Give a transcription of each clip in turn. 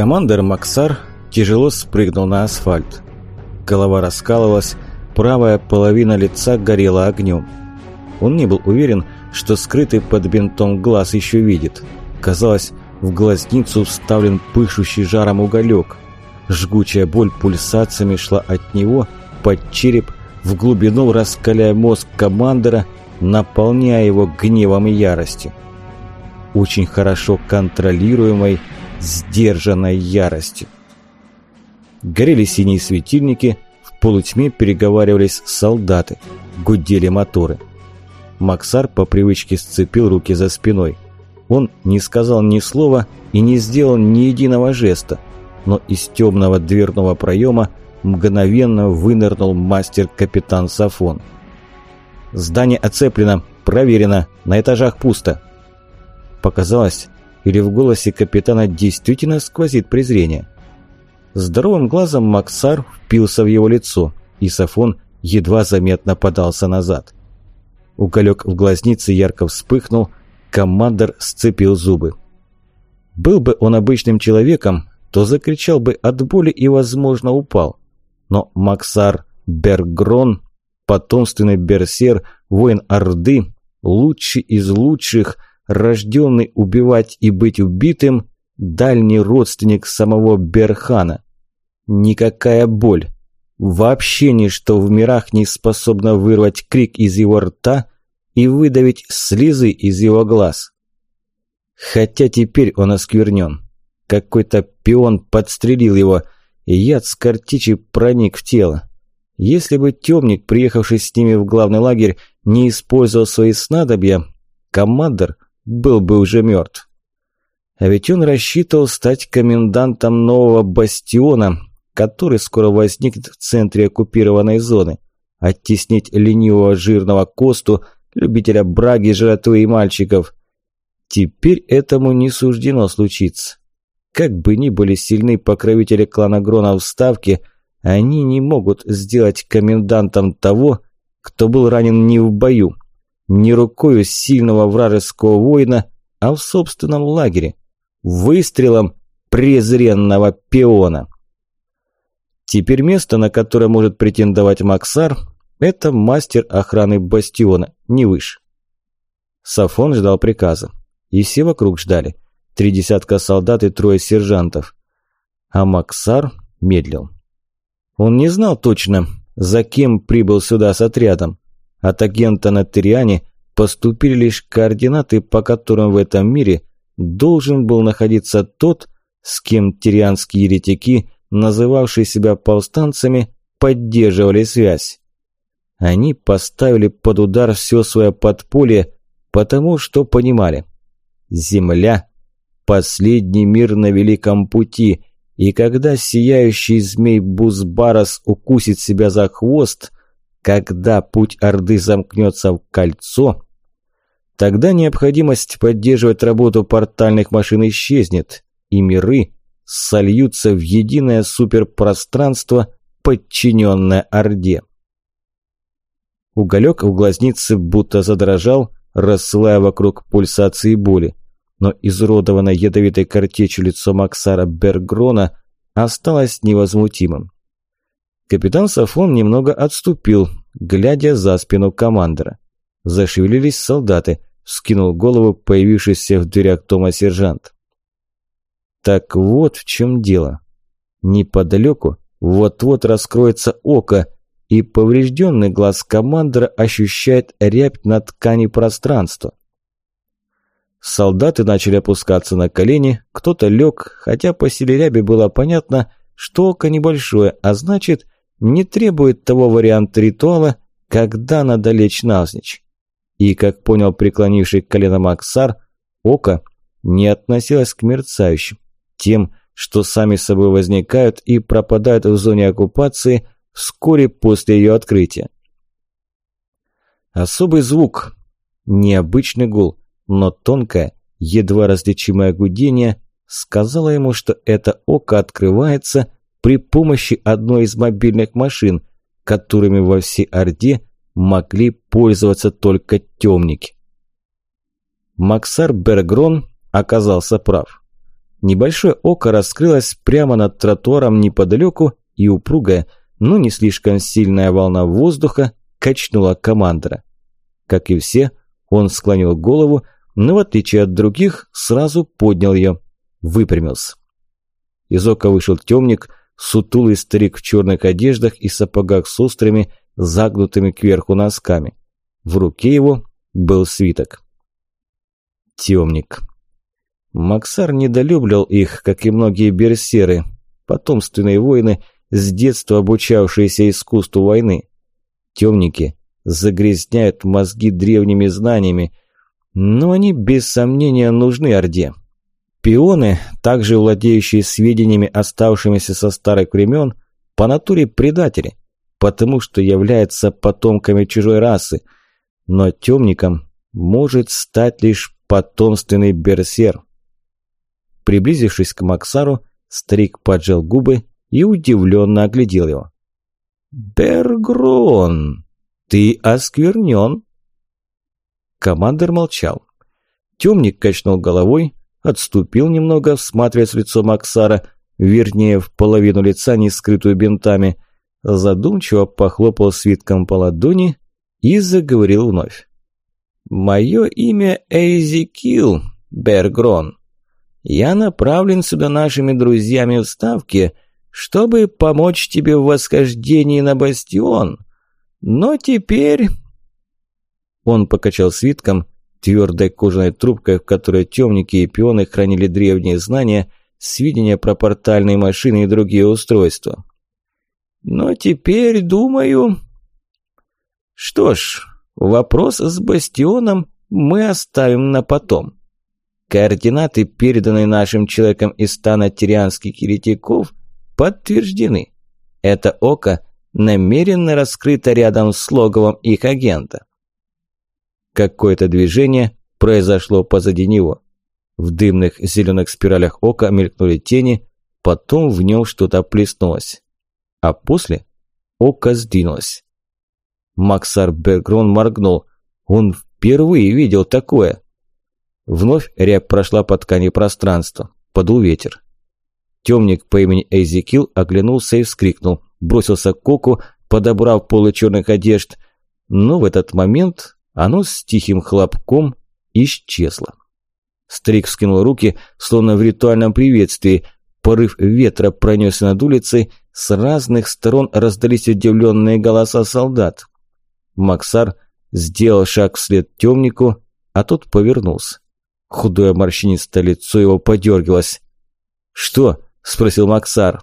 Командор Максар тяжело спрыгнул на асфальт. Голова раскалывалась, правая половина лица горела огнем. Он не был уверен, что скрытый под бинтом глаз еще видит. Казалось, в глазницу вставлен пышущий жаром уголек. Жгучая боль пульсациями шла от него под череп, в глубину раскаляя мозг командора, наполняя его гневом и яростью. Очень хорошо контролируемой, сдержанной яростью. Горели синие светильники, в полутьме переговаривались солдаты, гудели моторы. Максар по привычке сцепил руки за спиной. Он не сказал ни слова и не сделал ни единого жеста, но из темного дверного проема мгновенно вынырнул мастер-капитан Сафон. «Здание оцеплено, проверено, на этажах пусто». Показалось, или в голосе капитана действительно сквозит презрение. Здоровым глазом Максар впился в его лицо, и Сафон едва заметно подался назад. Уголек в глазнице ярко вспыхнул, командор сцепил зубы. Был бы он обычным человеком, то закричал бы от боли и, возможно, упал. Но Максар Бергрон, потомственный берсер, воин Орды, лучший из лучших, рожденный убивать и быть убитым, дальний родственник самого Берхана. Никакая боль, вообще ничто в мирах не способно вырвать крик из его рта и выдавить слезы из его глаз. Хотя теперь он осквернен. Какой-то пион подстрелил его, и яд с картичи проник в тело. Если бы темник, приехавший с ними в главный лагерь, не использовал свои снадобья, командор был бы уже мертв. А ведь он рассчитывал стать комендантом нового бастиона, который скоро возникнет в центре оккупированной зоны, оттеснить ленивого жирного Косту – любителя браги, жратвы и мальчиков. Теперь этому не суждено случиться. Как бы ни были сильны покровители клана Грона в Ставке, они не могут сделать комендантом того, кто был ранен не в бою, не рукою сильного вражеского воина, а в собственном лагере, выстрелом презренного пиона. Теперь место, на которое может претендовать Максар, это мастер охраны бастиона, не выше. Сафон ждал приказа. И все вокруг ждали. Три десятка солдат и трое сержантов. А Максар медлил. Он не знал точно, за кем прибыл сюда с отрядом. От агента на Тириане поступили лишь координаты, по которым в этом мире должен был находиться тот, с кем тирианские еретики, называвшие себя повстанцами, поддерживали связь. Они поставили под удар все свое подполье, потому что понимали. Земля – последний мир на великом пути, и когда сияющий змей Бузбарас укусит себя за хвост, когда путь Орды замкнется в кольцо, тогда необходимость поддерживать работу портальных машин исчезнет, и миры сольются в единое суперпространство, подчиненное Орде. Уголек в глазнице будто задрожал, рассылая вокруг пульсации боли. Но изуродованное ядовитой картечью лицо Максара Бергрона осталось невозмутимым. Капитан Сафон немного отступил, глядя за спину командора. Зашевелились солдаты, вскинул голову появившийся в дверях Тома сержант. Так вот в чем дело. Неподалеку вот-вот раскроется око, и поврежденный глаз командора ощущает рябь на ткани пространства. Солдаты начали опускаться на колени, кто-то лег, хотя по силе ряби было понятно, что око небольшое, а значит, не требует того варианта ритуала, когда надо лечь навзничь. И, как понял преклонивший колено Максар, око не относилось к мерцающим, тем, что сами собой возникают и пропадают в зоне оккупации – вскоре после ее открытия. Особый звук, необычный гул, но тонкое, едва различимое гудение сказала ему, что это око открывается при помощи одной из мобильных машин, которыми во всей Орде могли пользоваться только темники. Максар Бергрон оказался прав. Небольшое око раскрылось прямо над тротуаром неподалеку, и упругая, но не слишком сильная волна воздуха качнула командора. Как и все, он склонил голову, но в отличие от других, сразу поднял ее, выпрямился. Из ока вышел темник, сутулый старик в черных одеждах и сапогах с острыми, загнутыми кверху носками. В руке его был свиток. Темник. Максар недолюбливал их, как и многие берсеры, потомственные воины, с детства обучавшиеся искусству войны. Темники загрязняют мозги древними знаниями, но они без сомнения нужны Орде. Пионы, также владеющие сведениями, оставшимися со старых времен, по натуре предатели, потому что являются потомками чужой расы, но темником может стать лишь потомственный берсер. Приблизившись к Максару, старик поджал губы и удивленно оглядел его. «Бергрон, ты осквернен!» Командор молчал. Темник качнул головой, отступил немного, всматриваясь в лицо Максара, вернее, в половину лица, не скрытую бинтами, задумчиво похлопал свитком по ладони и заговорил вновь. «Мое имя Эйзекил, Бергрон. Я направлен сюда нашими друзьями в Ставке, чтобы помочь тебе в восхождении на бастион. Но теперь...» Он покачал свитком, твердой кожаной трубкой, в которой темники и пионы хранили древние знания, сведения про портальные машины и другие устройства. «Но теперь, думаю...» «Что ж, вопрос с бастионом мы оставим на потом». Координаты, переданные нашим человеком из стана тирианских еретиков, подтверждены. Это око намеренно раскрыто рядом с логовом их агента. Какое-то движение произошло позади него. В дымных зеленых спиралях ока мелькнули тени, потом в нем что-то плеснулось. А после око сдвинулось. Максар Бергрон моргнул. Он впервые видел такое. Вновь рябь прошла по ткани пространства. Подул ветер. Темник по имени Эйзекил оглянулся и вскрикнул. Бросился к Коку, подобрав полы черных одежд. Но в этот момент оно с тихим хлопком исчезло. Стрик вскинул руки, словно в ритуальном приветствии. Порыв ветра пронесся над улицей. С разных сторон раздались удивленные голоса солдат. Максар сделал шаг вслед темнику, а тот повернулся. Худое морщинистое лицо его подергивалось. «Что?» – спросил Максар.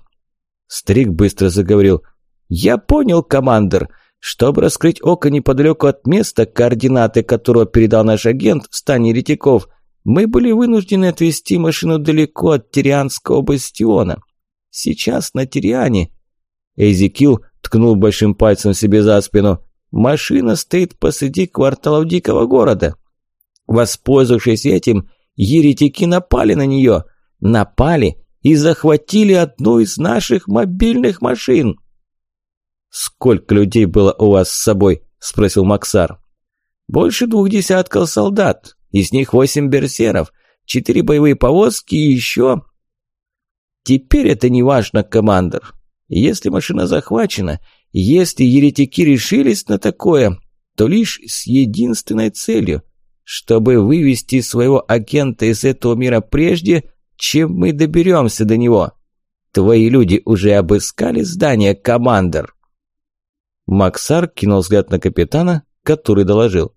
Старик быстро заговорил. «Я понял, командир. Чтобы раскрыть око неподалеку от места, координаты которого передал наш агент в стане ретиков, мы были вынуждены отвести машину далеко от Тирианского бастиона. Сейчас на Тириане...» Эзекил ткнул большим пальцем себе за спину. «Машина стоит посреди кварталов дикого города. Воспользовавшись этим, еретики напали на нее. Напали и захватили одну из наших мобильных машин. «Сколько людей было у вас с собой?» – спросил Максар. «Больше двух десятков солдат, из них восемь берсеров, четыре боевые повозки и еще...» «Теперь это не важно, командир. Если машина захвачена, если еретики решились на такое, то лишь с единственной целью – чтобы вывести своего агента из этого мира прежде, чем мы доберемся до него. Твои люди уже обыскали здание, командир?» Максар кинул взгляд на капитана, который доложил.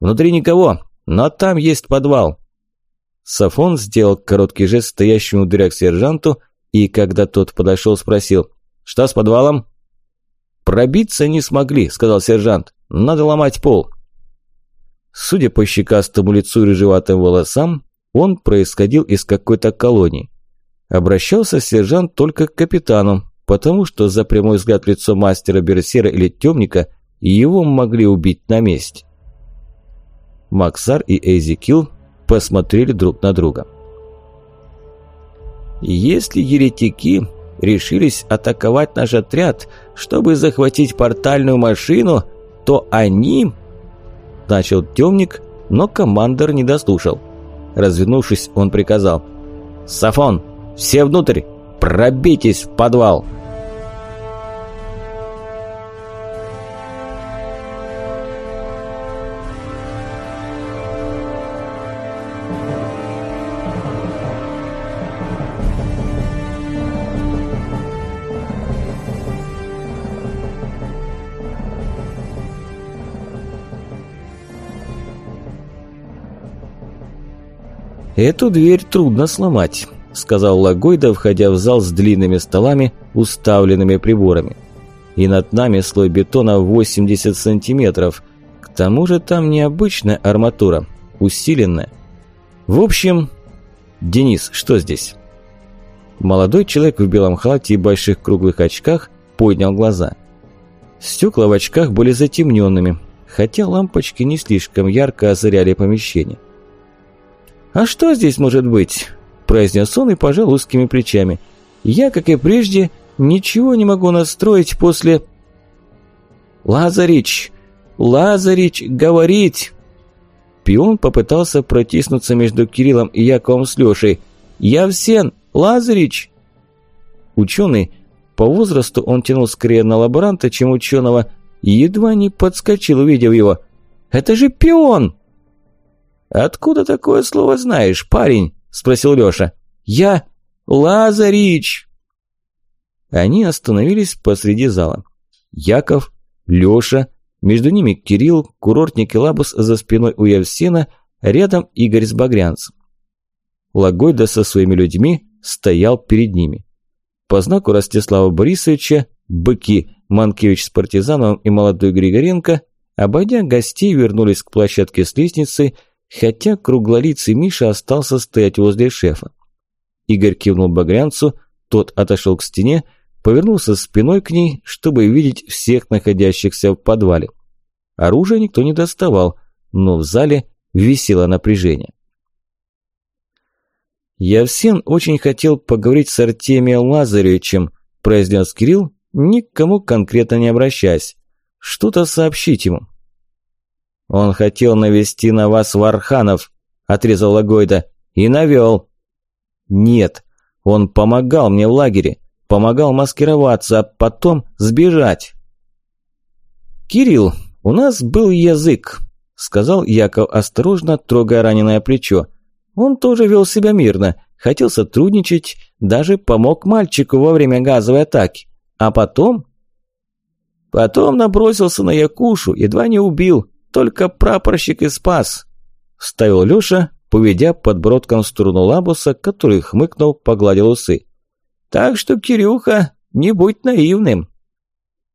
«Внутри никого, но там есть подвал». Сафон сделал короткий жест стоящему в дверях сержанту, и когда тот подошел, спросил, «Что с подвалом?» «Пробиться не смогли», — сказал сержант. «Надо ломать пол». Судя по щекастому лицу и рыжеватым волосам, он происходил из какой-то колонии. Обращался сержант только к капитану, потому что за прямой взгляд в лицо мастера Берсера или темника его могли убить на месте. Максар и Эзекил посмотрели друг на друга. «Если еретики решились атаковать наш отряд, чтобы захватить портальную машину, то они Начал темник, но командор не дослушал. Развернувшись, он приказал. Сафон, все внутрь! Пробейтесь в подвал!» «Эту дверь трудно сломать», – сказал Лагойда, входя в зал с длинными столами, уставленными приборами. «И над нами слой бетона 80 сантиметров. К тому же там необычная арматура, усиленная. В общем, Денис, что здесь?» Молодой человек в белом халате и больших круглых очках поднял глаза. Стекла в очках были затемненными, хотя лампочки не слишком ярко озаряли помещение. «А что здесь может быть?» – произнес он и пожал узкими плечами. «Я, как и прежде, ничего не могу настроить после...» «Лазарич! Лазарич! Говорить!» Пион попытался протиснуться между Кириллом и Яковом с Лешей. «Явсен! Лазарич!» Ученый, по возрасту он тянул скорее на лаборанта, чем ученого, едва не подскочил, увидев его. «Это же пион!» «Откуда такое слово знаешь, парень?» – спросил Лёша. «Я Лазарич!» Они остановились посреди зала. Яков, Лёша, между ними Кирилл, курортник и Лабус за спиной у Евсена, рядом Игорь с Багрянцем. Лагойда со своими людьми стоял перед ними. По знаку Ростислава Борисовича быки Манкевич с Партизановым и молодой Григоренко, обойдя гостей, вернулись к площадке с лестницей, хотя круглолицый Миша остался стоять возле шефа. Игорь кивнул багрянцу, тот отошел к стене, повернулся спиной к ней, чтобы видеть всех находящихся в подвале. Оружие никто не доставал, но в зале висело напряжение. «Явсен очень хотел поговорить с Артемием Лазаревичем», произнес Кирилл, никому конкретно не обращаясь. «Что-то сообщить ему». «Он хотел навести на вас Варханов», – отрезал Лагойда. «И навел». «Нет, он помогал мне в лагере, помогал маскироваться, а потом сбежать». «Кирилл, у нас был язык», – сказал Яков осторожно, трогая раненое плечо. «Он тоже вел себя мирно, хотел сотрудничать, даже помог мальчику во время газовой атаки. А потом...» «Потом набросился на Якушу, едва не убил, только прапорщик и спас!» Ставил Лёша, поведя подбородком в сторону Лабуса, который хмыкнул, погладил усы. «Так что, Кирюха, не будь наивным!»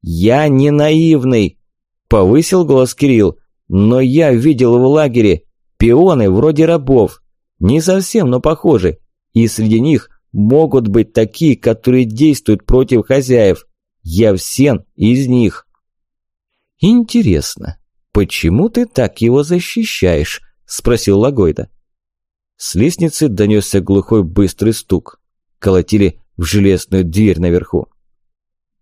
«Я не наивный!» – повысил голос Кирилл. «Но я видел в лагере пионы вроде рабов. Не совсем, но похожи. И среди них могут быть такие, которые действуют против хозяев. Я всен из них». «Интересно, «Почему ты так его защищаешь?» – спросил Лагойда. С лестницы донесся глухой быстрый стук. Колотили в железную дверь наверху.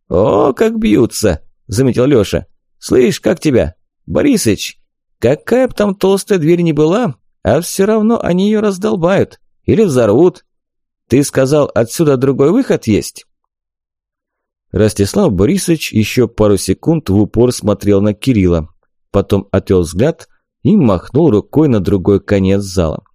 «О, как бьются!» – заметил Лёша. «Слышь, как тебя? Борисыч, какая б там толстая дверь не была, а все равно они ее раздолбают или взорвут. Ты сказал, отсюда другой выход есть?» Ростислав Борисович еще пару секунд в упор смотрел на Кирилла, потом отвел взгляд и махнул рукой на другой конец зала.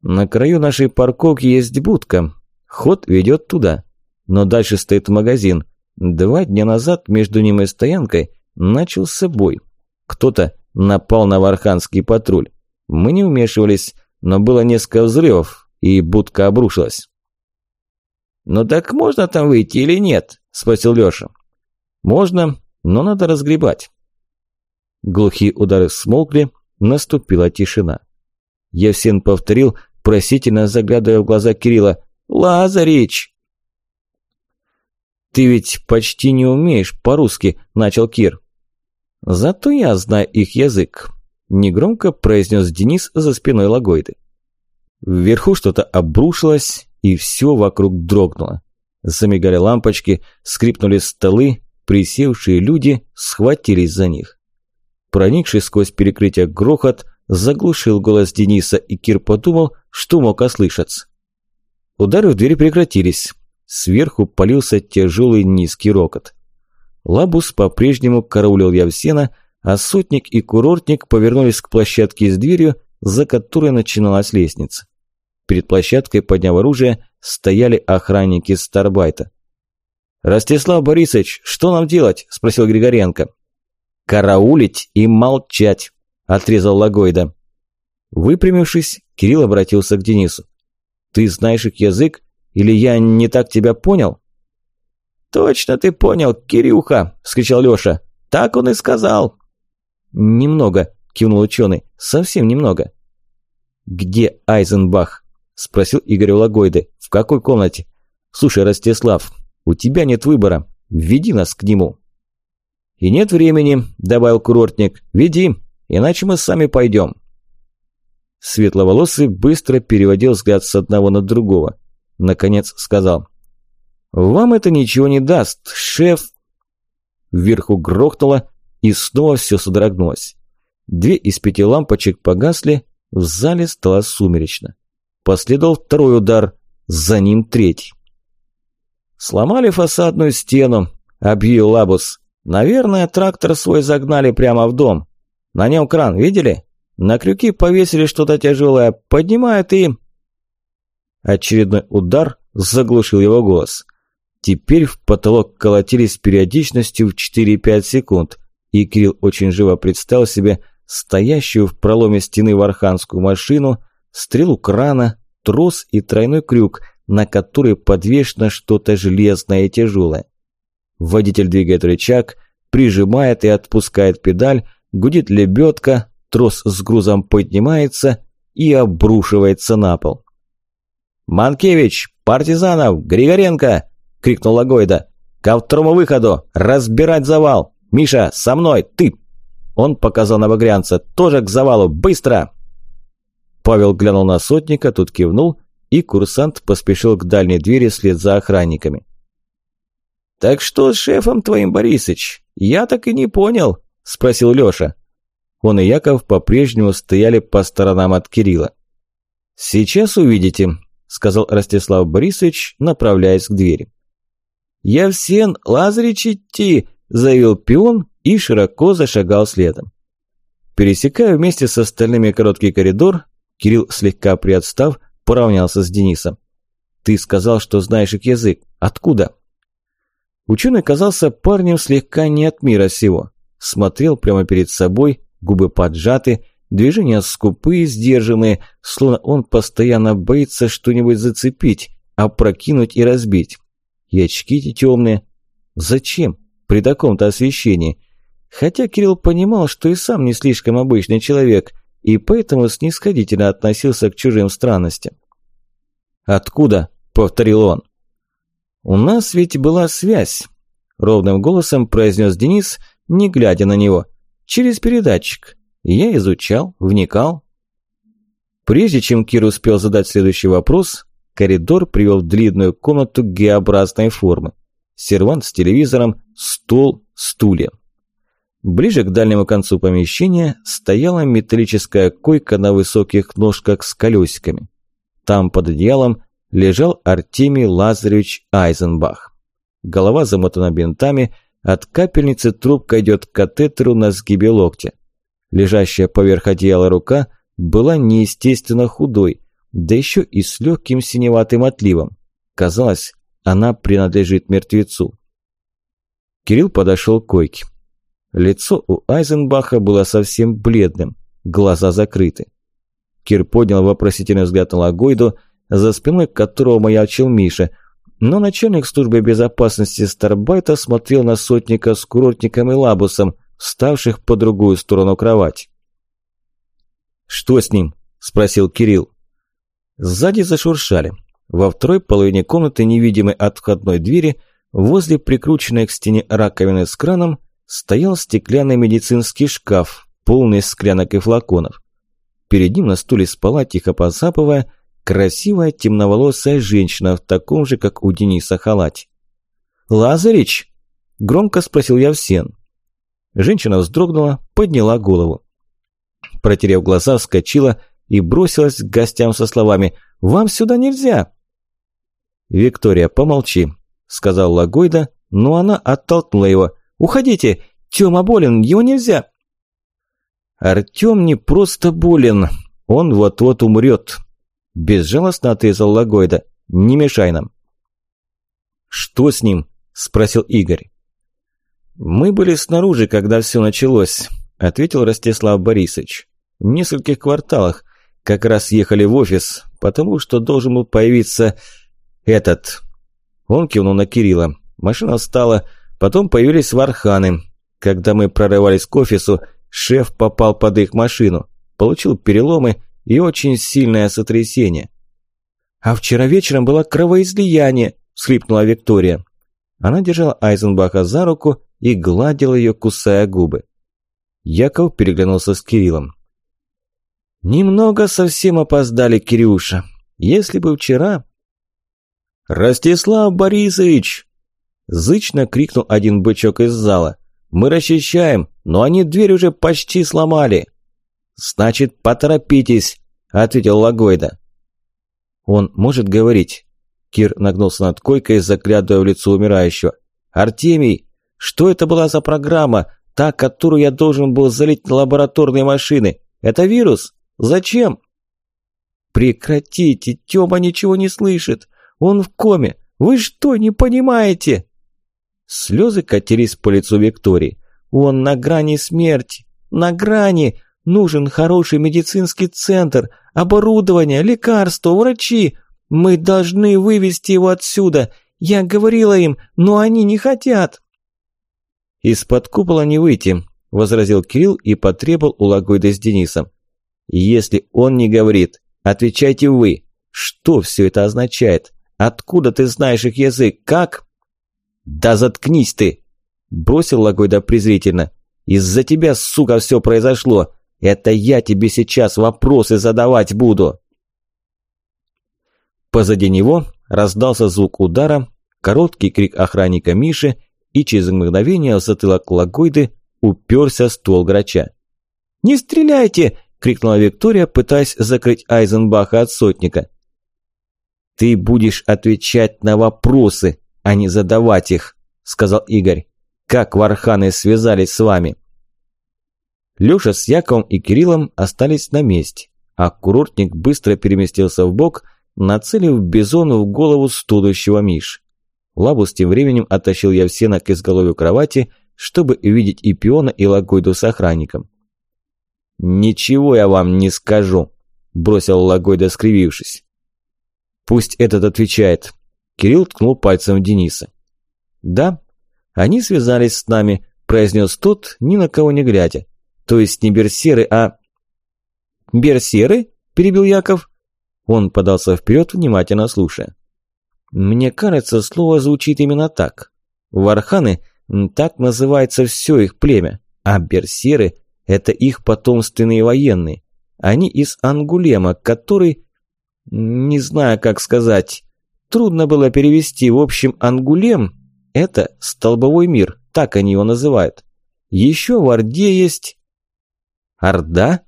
На краю нашей парковки есть будка. Ход ведет туда. Но дальше стоит магазин. Два дня назад между ним и стоянкой начался бой. Кто-то напал на Варханский патруль. Мы не вмешивались, но было несколько взрывов, и будка обрушилась. «Ну так можно там выйти или нет?» – спросил Лёша. «Можно, но надо разгребать. Глухие удары смолкли, наступила тишина. Евсен повторил, просительно заглядывая в глаза Кирилла. «Лазарич!» «Ты ведь почти не умеешь по-русски», – начал Кир. «Зато я знаю их язык», – негромко произнес Денис за спиной Лагойды. Вверху что-то обрушилось, и все вокруг дрогнуло. Замигали лампочки, скрипнули столы, присевшие люди схватились за них. Проникший сквозь перекрытие грохот заглушил голос Дениса, и Кир подумал, что мог ослышаться. Удары в дверь прекратились. Сверху полился тяжелый низкий рокот. Лабус по-прежнему караулил Явсена, а сотник и курортник повернулись к площадке с дверью, за которой начиналась лестница. Перед площадкой, подняв оружие, стояли охранники Старбайта. «Ростислав Борисович, что нам делать?» – спросил Григоренко. «Караулить и молчать», – отрезал Лагойда. Выпрямившись, Кирилл обратился к Денису. «Ты знаешь их язык? Или я не так тебя понял?» «Точно ты понял, Кирюха!» – вскричал Лёша. «Так он и сказал!» «Немного», – кивнул ученый. «Совсем немного». «Где Айзенбах?» – спросил Игорь Лагойды. «В какой комнате?» «Слушай, Ростислав, у тебя нет выбора. Веди нас к нему». «И нет времени», – добавил курортник. «Веди, иначе мы сами пойдем». Светловолосый быстро переводил взгляд с одного на другого. Наконец сказал. «Вам это ничего не даст, шеф!» Вверху грохнуло, и снова все содрогнулось. Две из пяти лампочек погасли, в зале стало сумеречно. Последовал второй удар, за ним третий. «Сломали фасадную стену», – объявил Лабус. «Наверное, трактор свой загнали прямо в дом. На нем кран, видели? На крюки повесили что-то тяжелое, поднимают и...» Очередной удар заглушил его голос. Теперь в потолок колотились периодичностью в 4-5 секунд, и Кирилл очень живо представил себе стоящую в проломе стены варханскую машину, стрелу крана, трос и тройной крюк, на который подвешено что-то железное и тяжелое. Водитель двигает рычаг, прижимает и отпускает педаль, гудит лебедка, трос с грузом поднимается и обрушивается на пол. «Манкевич! Партизанов! Григоренко!» – крикнул Лагойда. «Ко второму выходу! Разбирать завал! Миша, со мной! Ты!» Он показал на багрянца. «Тоже к завалу! Быстро!» Павел глянул на сотника, тут кивнул, и курсант поспешил к дальней двери вслед за охранниками. «Так что с шефом твоим, Борисыч? Я так и не понял», – спросил Лёша. Он и Яков по-прежнему стояли по сторонам от Кирилла. «Сейчас увидите», – сказал Ростислав Борисович, направляясь к двери. «Я всен Лазарич идти», – заявил пион и широко зашагал следом. Пересекая вместе с остальными короткий коридор, Кирилл, слегка приотстав, поравнялся с Денисом. «Ты сказал, что знаешь их язык. Откуда?» Ученый казался парнем слегка не от мира сего. Смотрел прямо перед собой, губы поджаты, движения скупые, сдержанные, словно он постоянно боится что-нибудь зацепить, опрокинуть и разбить. И очки эти темные. Зачем? При таком-то освещении. Хотя Кирилл понимал, что и сам не слишком обычный человек, и поэтому снисходительно относился к чужим странностям. «Откуда?» – повторил он. «У нас ведь была связь», – ровным голосом произнес Денис, не глядя на него. «Через передатчик. Я изучал, вникал». Прежде чем Кир успел задать следующий вопрос, коридор привел в длинную комнату Г-образной формы. Сервант с телевизором, стол, стулья. Ближе к дальнему концу помещения стояла металлическая койка на высоких ножках с колесиками. Там под одеялом лежал Артемий Лазаревич Айзенбах. Голова замотана бинтами, от капельницы трубка идет к катетеру на сгибе локтя. Лежащая поверх одеяла рука была неестественно худой, да еще и с легким синеватым отливом. Казалось, она принадлежит мертвецу. Кирилл подошел к койке. Лицо у Айзенбаха было совсем бледным, глаза закрыты. Кир поднял вопросительный взгляд на Лагойду, за спиной которого маячил Миша, но начальник службы безопасности Старбайта смотрел на сотника с курортником и лабусом, вставших по другую сторону кровати. «Что с ним?» – спросил Кирилл. Сзади зашуршали. Во второй половине комнаты, невидимой от входной двери, возле прикрученной к стене раковины с краном, стоял стеклянный медицинский шкаф, полный склянок и флаконов. Перед ним на стуле спала, тихо посапывая, красивая темноволосая женщина в таком же, как у Дениса, халате. «Лазарич?» – громко спросил я всен. Женщина вздрогнула, подняла голову. Протерев глаза, вскочила и бросилась к гостям со словами «Вам сюда нельзя!» «Виктория, помолчи», – сказал Лагойда, но она оттолкнула его. «Уходите! Тёма болен, его нельзя!» «Артём не просто болен, он вот-вот умрет», – безжалостно отрезал Лагойда. «Не мешай нам». «Что с ним?» – спросил Игорь. «Мы были снаружи, когда все началось», – ответил Ростислав Борисович. «В нескольких кварталах. Как раз ехали в офис, потому что должен был появиться этот...» Он кивнул на Кирилла. Машина встала, потом появились варханы. Когда мы прорывались к офису, шеф попал под их машину, получил переломы и очень сильное сотрясение. «А вчера вечером было кровоизлияние», – всхлипнула Виктория. Она держала Айзенбаха за руку и гладила ее, кусая губы. Яков переглянулся с Кириллом. «Немного совсем опоздали, Кирюша. Если бы вчера...» «Ростислав Борисович!» Зычно крикнул один бычок из зала. «Мы расчищаем, но они дверь уже почти сломали!» «Значит, поторопитесь!» – ответил Лагойда. «Он может говорить?» Кир нагнулся над койкой, заглядывая в лицо умирающего. «Артемий, что это была за программа, та, которую я должен был залить на лабораторные машины? Это вирус? Зачем?» «Прекратите, Тёма ничего не слышит. Он в коме. Вы что, не понимаете?» Слезы катились по лицу Виктории. «Он на грани смерти. На грани. Нужен хороший медицинский центр, оборудование, лекарства, врачи. Мы должны вывести его отсюда. Я говорила им, но они не хотят». «Из-под купола не выйти», – возразил Кирилл и потребовал у Лагойда с Денисом. «Если он не говорит, отвечайте вы. Что все это означает? Откуда ты знаешь их язык? Как?» «Да заткнись ты!» – бросил Лагойда презрительно. «Из-за тебя, сука, все произошло. Это я тебе сейчас вопросы задавать буду!» Позади него раздался звук удара, короткий крик охранника Миши, и через мгновение в затылок Лагойды уперся ствол грача. «Не стреляйте!» – крикнула Виктория, пытаясь закрыть Айзенбаха от сотника. «Ты будешь отвечать на вопросы, а не задавать их», – сказал Игорь. «Как варханы связались с вами?» Лёша с Яковом и Кириллом остались на месте, а курортник быстро переместился в бок нацелив бизону в голову студущего Миш. Лабус тем временем оттащил Явсена к изголовью кровати, чтобы увидеть и пиона, и Лагойду с охранником. «Ничего я вам не скажу», – бросил Лагойда, скривившись. «Пусть этот отвечает». Кирилл ткнул пальцем в Дениса. «Да, они связались с нами», – произнес тот, ни на кого не глядя. «То есть не берсеры, а...» «Берсеры?» – перебил Яков. Он подался вперед, внимательно слушая. «Мне кажется, слово звучит именно так. Варханы – так называется все их племя, а берсеры – это их потомственные военные. Они из Ангулема, который… Не знаю, как сказать. Трудно было перевести. В общем, Ангулем – это столбовой мир, так они его называют. Еще в Орде есть… Орда?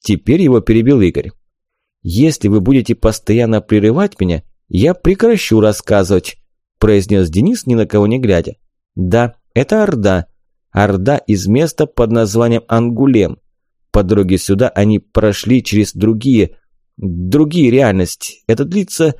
Теперь его перебил Игорь. «Если вы будете постоянно прерывать меня, я прекращу рассказывать», произнес Денис, ни на кого не глядя. «Да, это Орда. Орда из места под названием Ангулем. По дороге сюда они прошли через другие, другие реальности. Это длится...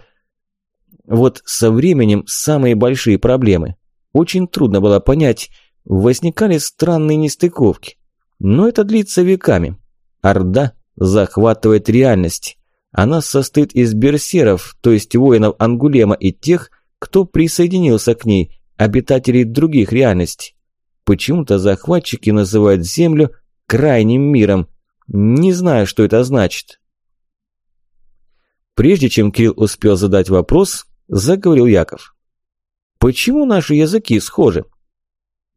Вот со временем самые большие проблемы. Очень трудно было понять, возникали странные нестыковки. Но это длится веками. Орда захватывает реальность. Она состоит из берсеров, то есть воинов Ангулема и тех, кто присоединился к ней, обитателей других реальностей. Почему-то захватчики называют Землю крайним миром. Не знаю, что это значит. Прежде чем Кирилл успел задать вопрос, заговорил Яков. «Почему наши языки схожи?»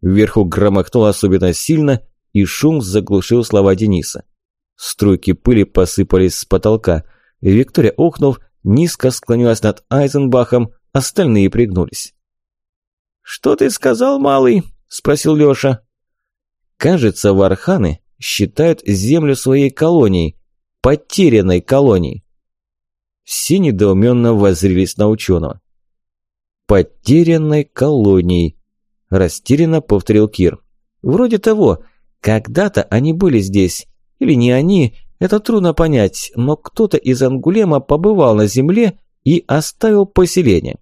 Вверху громохнуло особенно сильно, и шум заглушил слова Дениса. Струйки пыли посыпались с потолка – Виктория, охнув, низко склонилась над Айзенбахом, остальные пригнулись. «Что ты сказал, малый?» – спросил Лёша. «Кажется, варханы считают землю своей колонией, потерянной колонией». Все недоуменно воззрелись на ученого. потерянной колонией», – растерянно повторил Кир. «Вроде того, когда-то они были здесь. Или не они, это трудно понять, но кто-то из Ангулема побывал на земле и оставил поселение».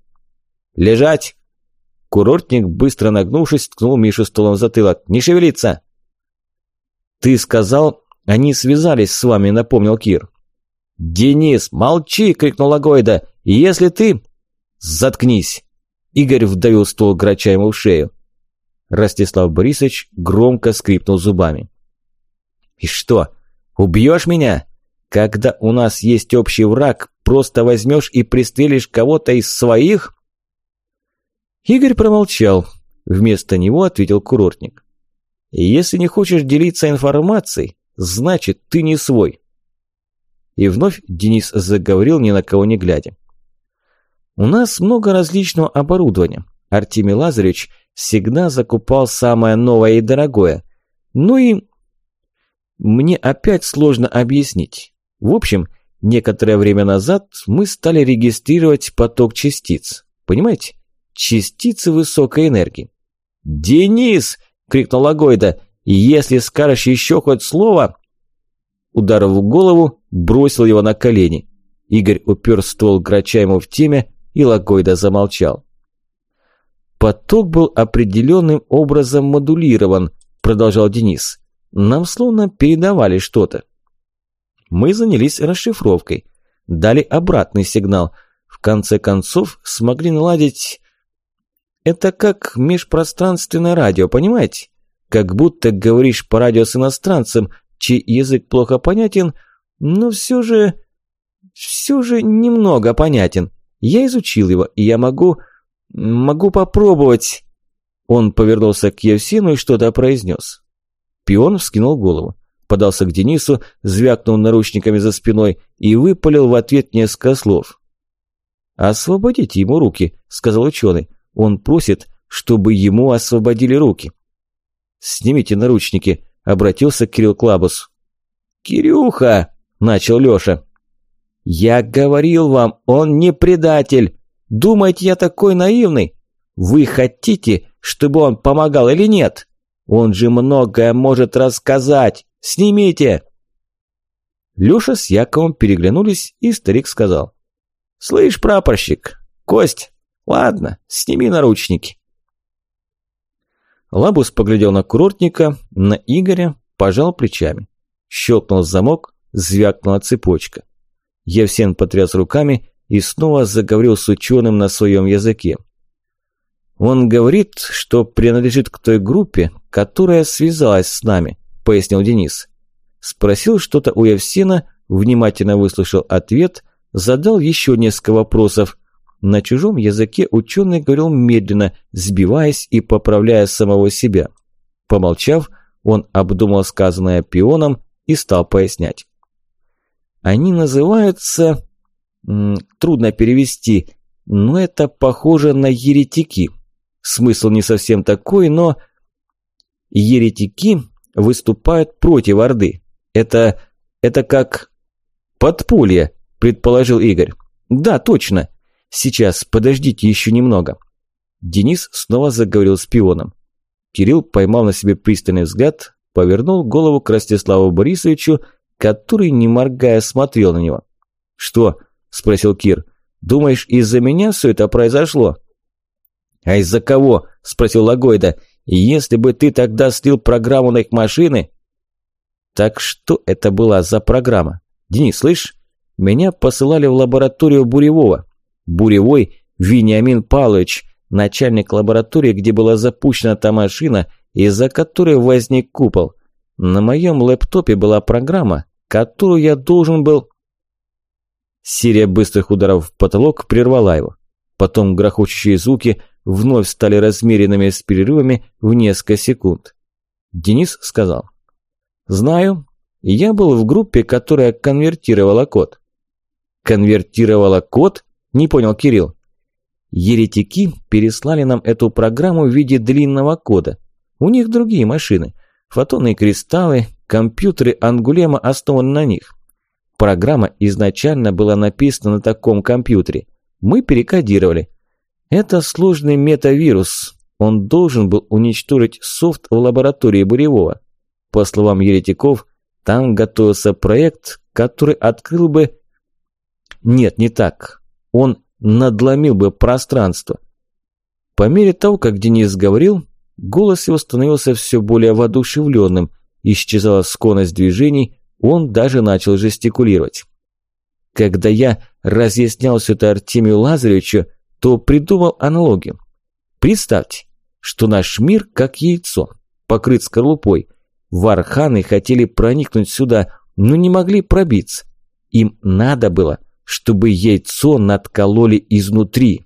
«Лежать!» Курортник, быстро нагнувшись, ткнул Мишу столом в затылок. «Не шевелиться!» «Ты сказал, они связались с вами», — напомнил Кир. «Денис, молчи!» — крикнул Лагойда. «Если ты...» «Заткнись!» Игорь вдавил ствол грача ему в шею. Ростислав Борисович громко скрипнул зубами. «И что, убьешь меня? Когда у нас есть общий враг, просто возьмешь и пристрелишь кого-то из своих?» Игорь промолчал. Вместо него ответил курортник. «Если не хочешь делиться информацией, значит, ты не свой». И вновь Денис заговорил, ни на кого не глядя. «У нас много различного оборудования. Артемий Лазаревич всегда закупал самое новое и дорогое. Ну и... Мне опять сложно объяснить. В общем, некоторое время назад мы стали регистрировать поток частиц. Понимаете? Частицы высокой энергии. «Денис!» – крикнул Агойда. «Если скажешь еще хоть слово...» Удар в голову бросил его на колени. Игорь упер ствол грача ему в теме, и Лагойда замолчал. «Поток был определенным образом модулирован», – продолжал Денис. «Нам словно передавали что-то». Мы занялись расшифровкой, дали обратный сигнал. В конце концов смогли наладить это как межпространственное радио, понимаете? Как будто говоришь по радио с иностранцем, чей язык плохо понятен, но все же... все же немного понятен. Я изучил его, и я могу... могу попробовать... Он повернулся к Евсину и что-то произнес. Пион вскинул голову, подался к Денису, звякнул наручниками за спиной и выпалил в ответ несколько слов. «Освободите ему руки», – сказал ученый. Он просит, чтобы ему освободили руки. «Снимите наручники», – обратился Кирилл Клабус. «Кирюха!» – начал Лёша. «Я говорил вам, он не предатель. Думаете, я такой наивный? Вы хотите, чтобы он помогал или нет? Он же многое может рассказать. Снимите!» Лёша с Яковом переглянулись, и старик сказал. «Слышь, прапорщик, Кость, Ладно, сними наручники. Лабус поглядел на курортника, на Игоря, пожал плечами. Щелкнул замок, звякнула цепочка. Евсен потряс руками и снова заговорил с ученым на своем языке. «Он говорит, что принадлежит к той группе, которая связалась с нами», – пояснил Денис. Спросил что-то у Евсена, внимательно выслушал ответ, задал еще несколько вопросов, на чужом языке ученый говорил медленно, сбиваясь и поправляя самого себя. Помолчав, он обдумал сказанное пионом и стал пояснять. Они называются... Трудно перевести, но это похоже на еретики. Смысл не совсем такой, но... Еретики выступают против Орды. Это... это как... Подполье, предположил Игорь. Да, точно. Сейчас, подождите еще немного. Денис снова заговорил с пионом. Кирилл поймал на себе пристальный взгляд, повернул голову к Ростиславу Борисовичу, который, не моргая, смотрел на него. «Что?» – спросил Кир. «Думаешь, из-за меня все это произошло?» «А из-за кого?» – спросил Лагойда. «Если бы ты тогда слил программу на их машины...» «Так что это была за программа? Денис, слышь? Меня посылали в лабораторию Буревого. Буревой Вениамин Павлович, начальник лаборатории, где была запущена та машина, из-за которой возник купол. На моем лэптопе была программа, которую я должен был... Серия быстрых ударов в потолок прервала его. Потом грохочущие звуки вновь стали размеренными с перерывами в несколько секунд. Денис сказал. «Знаю, я был в группе, которая конвертировала код». «Конвертировала код?» Не понял Кирилл. Еретики переслали нам эту программу в виде длинного кода. У них другие машины. Фотонные кристаллы, компьютеры Ангулема основаны на них. Программа изначально была написана на таком компьютере. Мы перекодировали. Это сложный метавирус. Он должен был уничтожить софт в лаборатории Буревого. По словам еретиков, там готовился проект, который открыл бы... Нет, не так. Он надломил бы пространство. По мере того, как Денис говорил, голос его становился все более воодушевленным, исчезала скорость движений, он даже начал жестикулировать. Когда я разъяснял все это Артемию Лазаревичу, то придумал аналогию. Представьте, что наш мир как яйцо, покрыт скорлупой. Варханы хотели проникнуть сюда, но не могли пробиться. Им надо было, чтобы яйцо надкололи изнутри.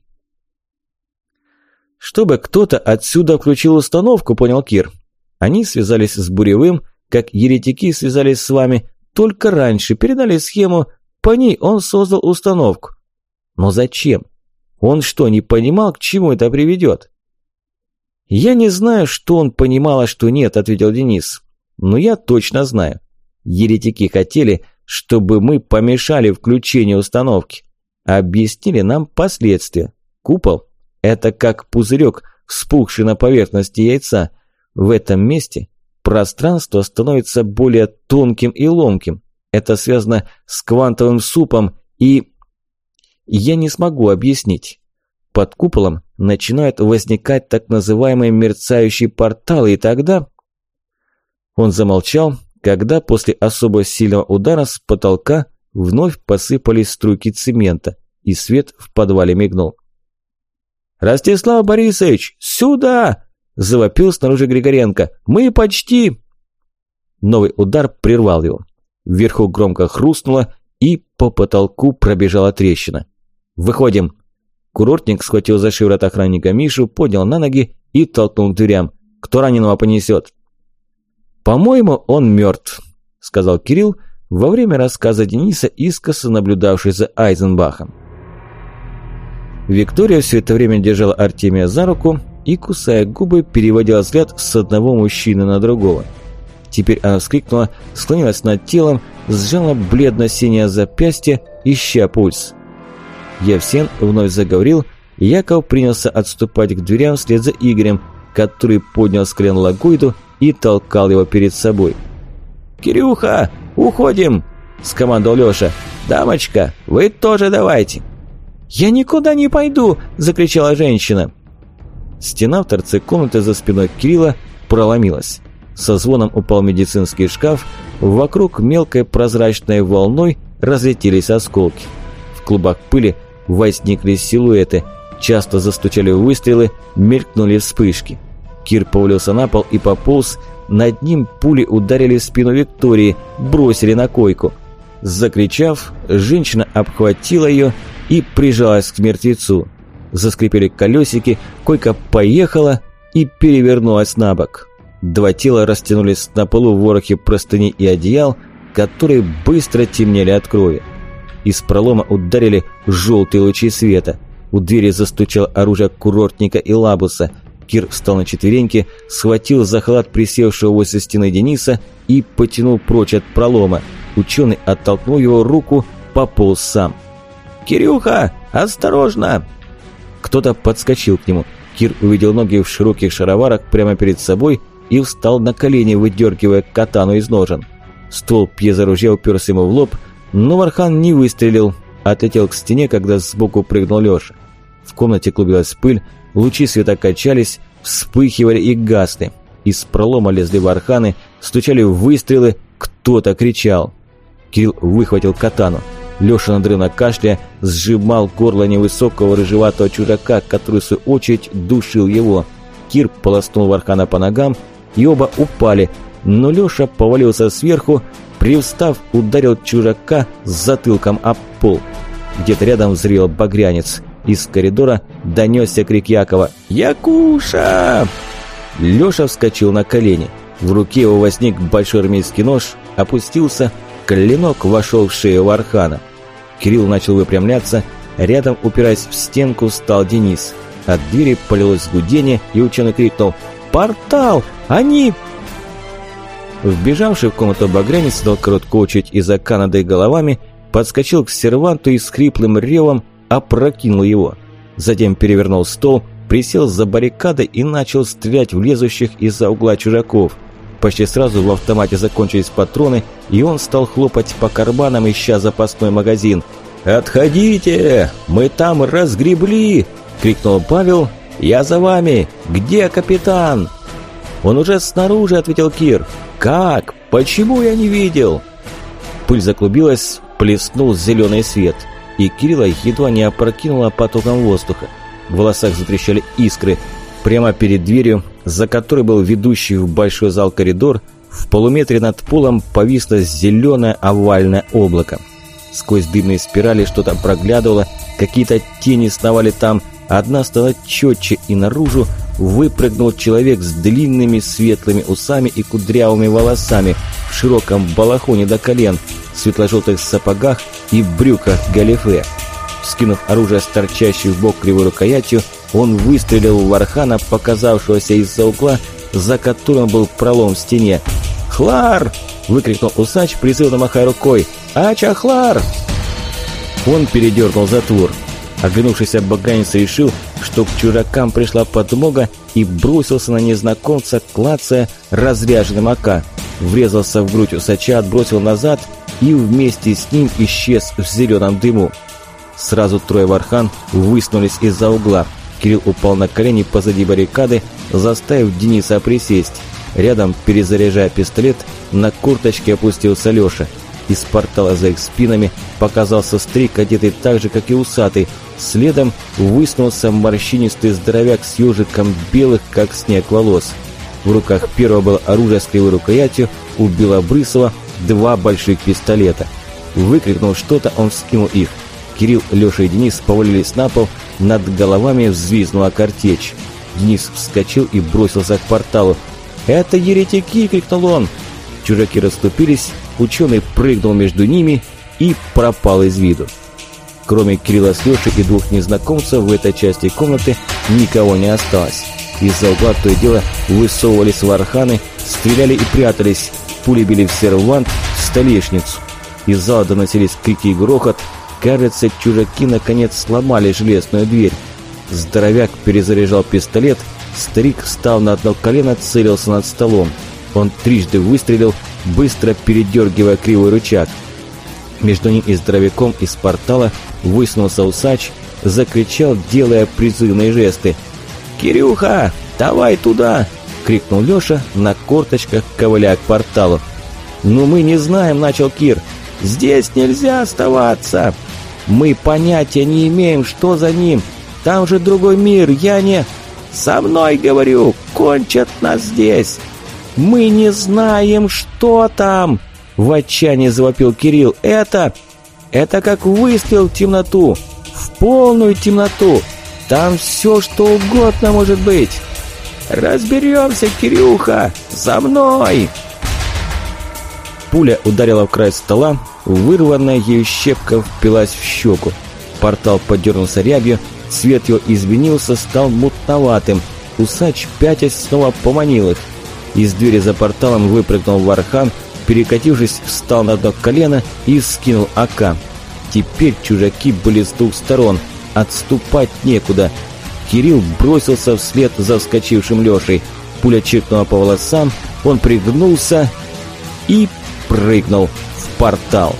Чтобы кто-то отсюда включил установку, понял Кир. Они связались с Буревым, как еретики связались с вами, только раньше передали схему, по ней он создал установку. Но зачем? Он что, не понимал, к чему это приведет? «Я не знаю, что он понимал, а что нет», – ответил Денис. «Но я точно знаю. Еретики хотели, чтобы мы помешали включению установки. Объяснили нам последствия. Купол – это как пузырек, вспухший на поверхности яйца. В этом месте пространство становится более тонким и ломким. Это связано с квантовым супом и... Я не смогу объяснить. Под куполом начинают возникать так называемые мерцающие порталы, и тогда... Он замолчал, когда после особо сильного удара с потолка вновь посыпались струйки цемента, и свет в подвале мигнул. «Ростислав Борисович, сюда!» – завопил снаружи Григоренко. «Мы почти...» Новый удар прервал его. Вверху громко хрустнуло, и по потолку пробежала трещина. «Выходим!» Курортник схватил за шиворот охранника Мишу, поднял на ноги и толкнул к дверям. «Кто раненого понесет?» «По-моему, он мертв», – сказал Кирилл во время рассказа Дениса, искоса наблюдавший за Айзенбахом. Виктория все это время держала Артемия за руку и, кусая губы, переводила взгляд с одного мужчины на другого. Теперь она вскрикнула, склонилась над телом, сжала бледно-синее запястье, ища пульс. Евсен вновь заговорил, и Яков принялся отступать к дверям вслед за Игорем, который поднял с колен Лагойду и толкал его перед собой. «Кирюха, уходим!» – скомандовал Лёша. «Дамочка, вы тоже давайте!» «Я никуда не пойду!» – закричала женщина. Стена в торце комнаты за спиной Кирилла проломилась. Со звоном упал медицинский шкаф, вокруг мелкой прозрачной волной разлетелись осколки. В клубах пыли возникли силуэты, часто застучали выстрелы, мелькнули вспышки. Кир повалился на пол и пополз, над ним пули ударили в спину Виктории, бросили на койку. Закричав, женщина обхватила ее и прижалась к мертвецу. Заскрипели колесики, койка поехала и перевернулась на бок. Два тела растянулись на полу в ворохе простыней и одеял, которые быстро темнели от крови. Из пролома ударили желтые лучи света. У двери застучал оружие курортника и лабуса. Кир встал на четвереньки, схватил за халат присевшего возле стены Дениса и потянул прочь от пролома. Ученый оттолкнул его руку, пополз сам. «Кирюха, осторожно!» Кто-то подскочил к нему. Кир увидел ноги в широких шароварах прямо перед собой и встал на колени, выдергивая катану из ножен. Ствол пьезоружья уперся ему в лоб, но Вархан не выстрелил, отлетел к стене, когда сбоку прыгнул Леша. В комнате клубилась пыль, лучи света качались, вспыхивали и гасли. Из пролома лезли варханы, стучали выстрелы, кто-то кричал. Кирилл выхватил катану. Леша надрывно кашля сжимал горло невысокого рыжеватого чужака, который в свою очередь душил его. Кир полоснул Вархана по ногам, и оба упали, но Леша повалился сверху, привстав, ударил чужака с затылком об пол. Где-то рядом взревел багрянец. Из коридора донесся крик Якова «Якуша!». Леша вскочил на колени. В руке его возник большой армейский нож, опустился, клинок вошел в шею Вархана. Кирилл начал выпрямляться, рядом, упираясь в стенку, стал Денис. От двери полилось гудение, и ученый крикнул «Портал! Они...» Вбежавший в комнату багрянец дал короткую очередь из-за Канады головами, подскочил к серванту и с хриплым ревом опрокинул его. затем перевернул стол, присел за баррикадой и начал стрелять в лезущих из-за угла чужаков. Почти сразу в автомате закончились патроны, и он стал хлопать по карманам, ища запасной магазин. «Отходите! Мы там разгребли!» – крикнул Павел. «Я за вами! Где капитан?» «Он уже снаружи», – ответил Кир. «Как? Почему я не видел?» Пыль заклубилась, плеснул зеленый свет, и Кирилла едва не опрокинула потоком воздуха. В волосах затрещали искры. Прямо перед дверью, за которой был ведущий в большой зал коридор, в полуметре над полом повисло зеленое овальное облако. Сквозь дымные спирали что-то проглядывало, какие-то тени сновали там, одна стала четче, и наружу выпрыгнул человек с длинными светлыми усами и кудрявыми волосами, в широком балахоне до колен, в светло-желтых сапогах и брюках галифе. Скинув оружие с торчащей в бок кривой рукоятью, он выстрелил в Вархана, показавшегося из-за угла, за которым был пролом в стене. «Хлар!» – выкрикнул усач, призывно махая рукой. «Ачахлар!» Он передернул затвор. Оглянувшийся баганец решил, что к чужакам пришла подмога и бросился на незнакомца, клацая разряженным ока. Врезался в грудь усача, отбросил назад и вместе с ним исчез в зеленом дыму. Сразу трое вархан высунулись из-за угла. Кирилл упал на колени позади баррикады, заставив Дениса присесть. Рядом, перезаряжая пистолет, на курточке опустился Леша. Из портала за их спинами показался стрик, одетый так же, как и усатый. Следом высунулся морщинистый здоровяк с ежиком белых, как снег волос. В руках первого было оружие с кривой рукоятью, у Белобрысова два больших пистолета. Выкрикнул что-то, он вскинул их. Кирилл, Леша и Денис повалились на пол, над головами взвизгнула картечь. Денис вскочил и бросился к порталу. «Это еретики!» – крикнул он. Чужаки расступились, ученый прыгнул между ними и пропал из виду. Кроме Кирилла с Лешей и двух незнакомцев в этой части комнаты никого не осталось. Из-за угла то и дело высовывались варханы, стреляли и прятались, пули били в сервант, в столешницу. Из зала доносились крики и грохот, Кажется, чужаки наконец сломали железную дверь. Здоровяк перезаряжал пистолет, старик встал на одно колено, целился над столом. Он трижды выстрелил, быстро передергивая кривой рычаг. Между ним и здоровяком из портала высунулся усач, закричал, делая призывные жесты. «Кирюха, давай туда!» — крикнул Леша на корточках, ковыляя к порталу. «Ну мы не знаем», — начал Кир. «Здесь нельзя оставаться!» Мы понятия не имеем, что за ним. Там же другой мир, я не... Со мной, говорю, кончат нас здесь. Мы не знаем, что там. В отчаянии завопил Кирилл. Это... Это как выстрел в темноту. В полную темноту. Там все, что угодно может быть. Разберемся, Кирюха. За мной. Пуля ударила в край стола, вырванная ею щепка впилась в щеку. Портал подернулся рябью, цвет его изменился, стал мутноватым. Усач, пятясь, снова поманил их. Из двери за порталом выпрыгнул Вархан, перекатившись, встал на одно колено и скинул АК. Теперь чужаки были с двух сторон. Отступать некуда. Кирилл бросился вслед за вскочившим Лешей. Пуля чиркнула по волосам, он пригнулся и прыгнул портал.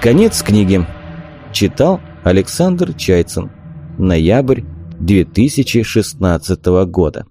Конец книги. Читал Александр Чайцин. Ноябрь 2016 года.